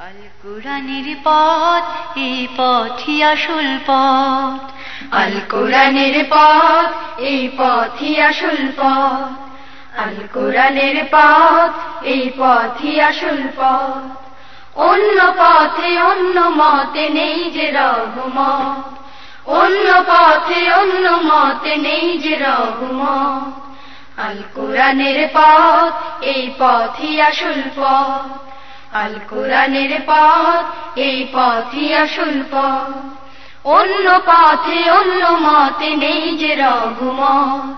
আল কোরআনের পথ, এই পথই আসল পথ। আল কোরআনের পথ, এই পথই আসল পথ। আল কোরআনের পথ, এই পথই আসল পথ। অন্য পথে অন্য মতে নেই যে রঘুমত অন্য পথে অন্য মতে নেই যে রঘুমত আল কোরআনের পথ, এই পথই আসল পথ। আল কোরআনের পথ, এই পথই আসল পথ। অন্য পথে অন্য মতে নেই যে রঘুমত।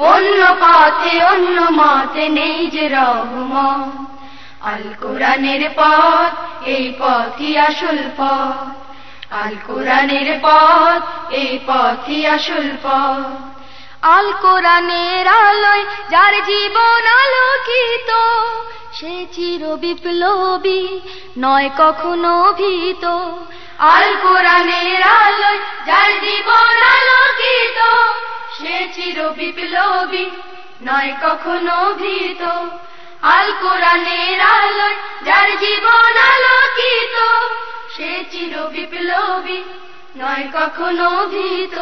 অন্য পথে অন্য মতে নেই যে রঘুমত। আল কোরআনের পথ, এই পথই আসল পথ। আল কোরআনের পথ, এই পথই আসল পথ। আল কোরআনের আলোয়, যার জীবন আলোকিত, সে চির বিপ্লবী, নয় কখনো ভীত। আল কোরআনের আলোয়, যার জীবন আলোকিত, সে চির বিপ্লবী, নয় কখনো ভীত। আল কোরআনের আলোয়, যার জীবন আলোকিত, সে চির বিপ্লবী, নয় কখনো ভীত।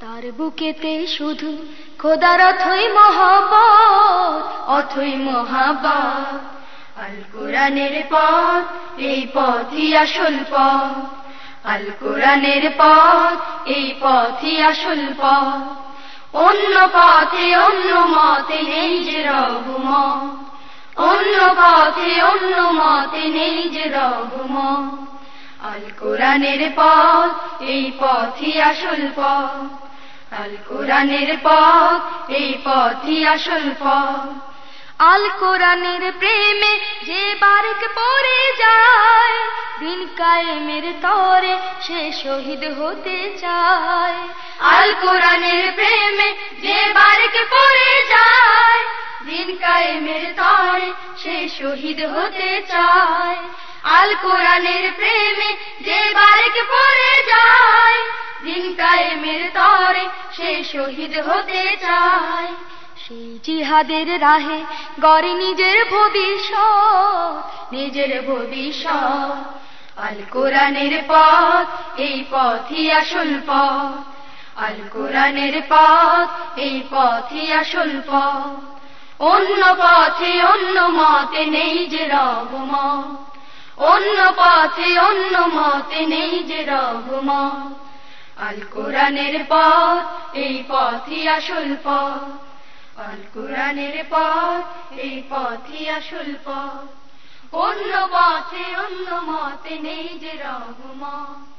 তার বুকেতে শুধু খোদার অথই মহাবত অথই মহাবত আল কোরআনের পথ, এই পথই আসল পথ। আল কোরআনের পথ, এই পথই আসল পথ। অন্য পথে অন্য মতে নেই যে রঘুমত। অন্য পথে অন্য মতে নেই যে রঘুমত। আল কোরআনের পথ, এই পথই আসল পথ। আল কোরআনের পথ, এই পথই আসল পথ। আল কোরআনের প্রেমে যে বারেক পড়ে যায়, দিন কায়েমের তরে সে শহীদ হতে চায়। আল কোরআনের প্রেমে যে বারেক পড়ে যায়, দিন কায়েমের তরে সে শহীদ হতে চায়। আল কোরআনের প্রেমে যে বারেক পড়ে যায়, দিন কায়েমের তরে সে শহীদ হতে চায়। সেই জিহাদের রাহে গড়ে নিজের ভবিষ্যৎ নিজের ভবিষ্যৎ। আল কোরআনের পথ, এই পথই আসল পথ। আল কোরআনের পথ, এই পথই আসল পথ। অন্য পথে অন্য মতে নেই যে রঘুমত অন্য পথে অন্য মতে নেই যে রঘুমত আল কোরআনের পথ, এই পথই আসল পথ। আল কোরআনের পথ, এই পথই আসল পথ। অন্য পথে অন্য মতে নেই যে রহমত।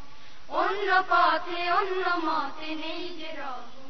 অন্য পথে অন্য মতে নেই যে রঘুমত